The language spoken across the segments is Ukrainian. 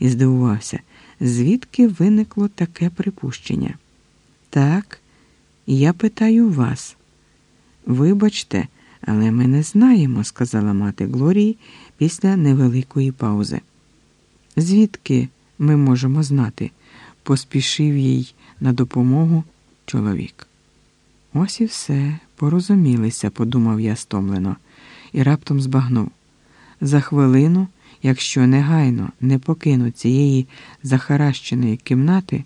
і здивувався, звідки виникло таке припущення. Так, я питаю вас. Вибачте, але ми не знаємо, сказала мати Глорії після невеликої паузи. Звідки ми можемо знати? поспішив їй на допомогу чоловік. Ось і все, порозумілися, подумав я стомлено, і раптом збагнув. За хвилину, якщо негайно не покину цієї захаращеної кімнати,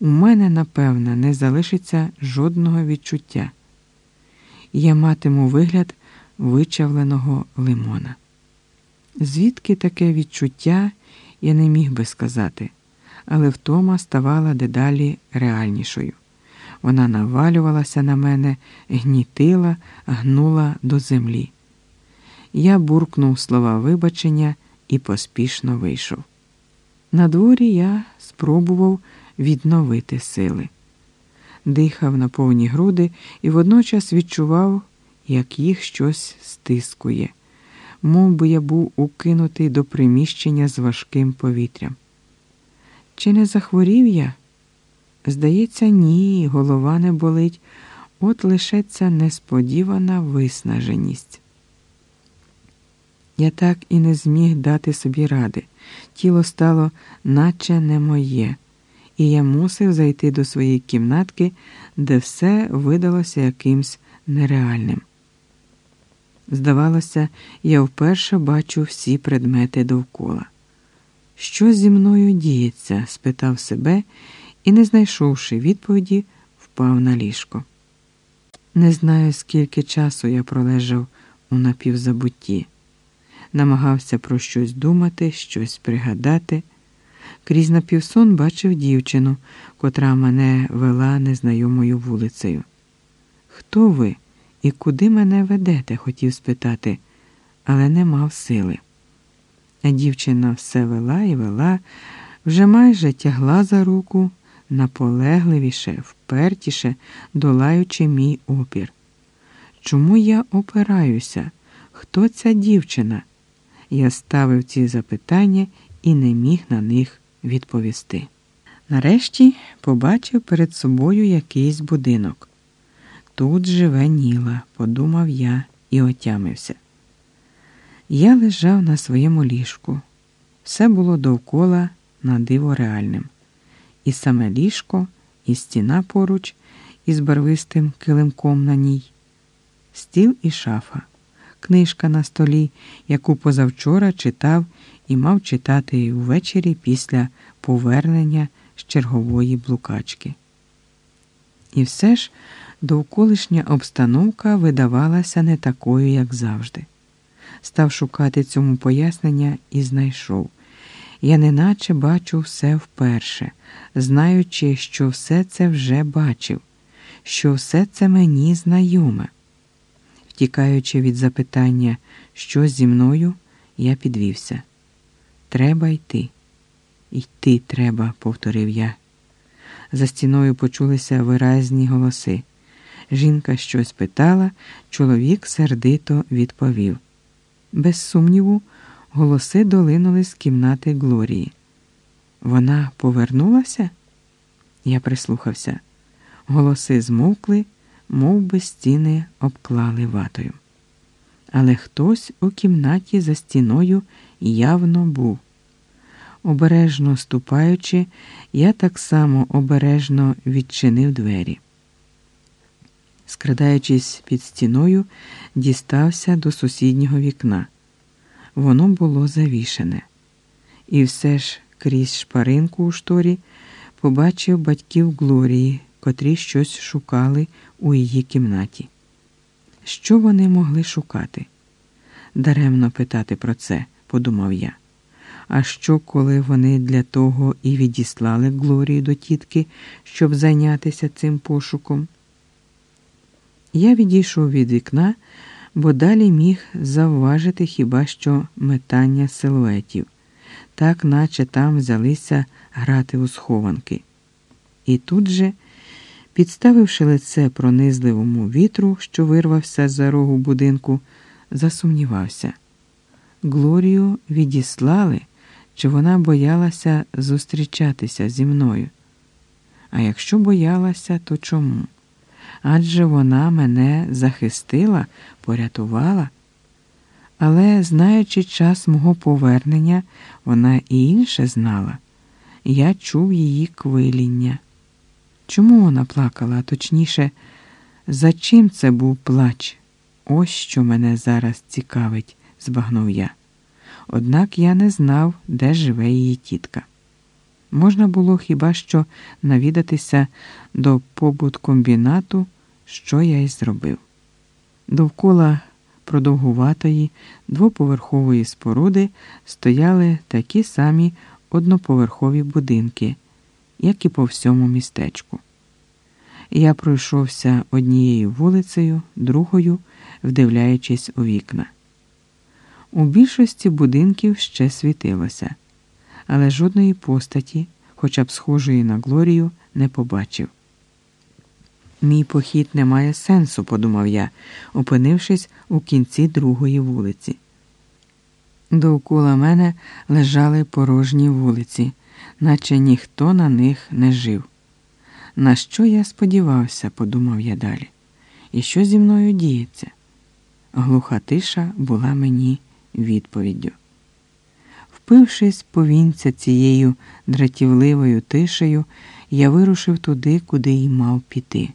у мене, напевне, не залишиться жодного відчуття. Я матиму вигляд вичавленого лимона. Звідки таке відчуття я не міг би сказати, але втома ставала дедалі реальнішою. Вона навалювалася на мене, гнітила, гнула до землі. Я буркнув слова вибачення і поспішно вийшов. На дворі я спробував відновити сили, дихав на повні груди і водночас відчував, як їх щось стискує, мов би я був укинутий до приміщення з важким повітрям. Чи не захворів я? Здається, ні, голова не болить, от лишеться несподівана виснаженість. Я так і не зміг дати собі ради. Тіло стало, наче не моє, і я мусив зайти до своєї кімнатки, де все видалося якимсь нереальним. Здавалося, я вперше бачу всі предмети довкола. Що зі мною діється? спитав себе і, не знайшовши відповіді, впав на ліжко. Не знаю, скільки часу я пролежав у напівзабутті, намагався про щось думати, щось пригадати. Крізь напівсон бачив дівчину, котра мене вела незнайомою вулицею. Хто ви і куди мене ведете? хотів спитати, але не мав сили. А дівчина все вела і вела, вже майже тягла за руку наполегливіше, впертіше, долаючи мій опір. Чому я опираюся? Хто ця дівчина? Я ставив ці запитання і не міг на них відповісти. Нарешті побачив перед собою якийсь будинок. Тут живе Ніла, подумав я і отямився. Я лежав на своєму ліжку. Все було довкола на диво реальним. І саме ліжко, і стіна поруч, із барвистим килимком на ній, стіл і шафа, книжка на столі, яку позавчора читав і мав читати ввечері після повернення з чергової блукачки. І все ж довколишня обстановка видавалася не такою, як завжди. Став шукати цьому пояснення і знайшов. Я неначе бачу все вперше, знаючи, що все це вже бачив, що все це мені знайоме. Втікаючи від запитання, що зі мною, я підвівся. Треба йти. Йти треба, повторив я. За стіною почулися виразні голоси. Жінка щось питала, чоловік сердито відповів. Без сумніву, голоси долинули з кімнати Глорії. Вона повернулася? Я прислухався. Голоси змовкли, мов би стіни обклали ватою. Але хтось у кімнаті за стіною явно був. Обережно ступаючи, я так само обережно відчинив двері. Скрадаючись під стіною, дістався до сусіднього вікна. Воно було завішене. І все ж крізь шпаринку у шторі побачив батьків Глорії, котрі щось шукали у її кімнаті. Що вони могли шукати? Даремно питати про це, подумав я. А що, коли вони для того і відіслали Глорію до тітки, щоб зайнятися цим пошуком? Я відійшов від вікна, бо далі міг завважити хіба що метання силуетів, так наче там взялися грати у схованки. І тут же, підставивши лице пронизливому вітру, що вирвався за рогу будинку, засумнівався. Глорію відіслали чи вона боялася зустрічатися зі мною. А якщо боялася, то чому? Адже вона мене захистила, порятувала. Але, знаючи час мого повернення, вона і інше знала. Я чув її квиління. Чому вона плакала, а точніше, за чим це був плач? Ось що мене зараз цікавить, збагнув я. Однак я не знав, де живе її тітка. Можна було хіба що навідатися до побуткомбінату, що я й зробив. Довкола продовгуватої двоповерхової споруди стояли такі самі одноповерхові будинки, як і по всьому містечку. Я пройшовся однією вулицею, другою, вдивляючись у вікна. У більшості будинків ще світилося, але жодної постаті, хоча б схожої на Глорію, не побачив. Мій похід не має сенсу, подумав я, опинившись у кінці другої вулиці. Довкола мене лежали порожні вулиці, наче ніхто на них не жив. На що я сподівався, подумав я далі, і що зі мною діється? Глуха тиша була мені відповіддю. Впившись повінця цією дратівливою тишею, я вирушив туди, куди й мав піти.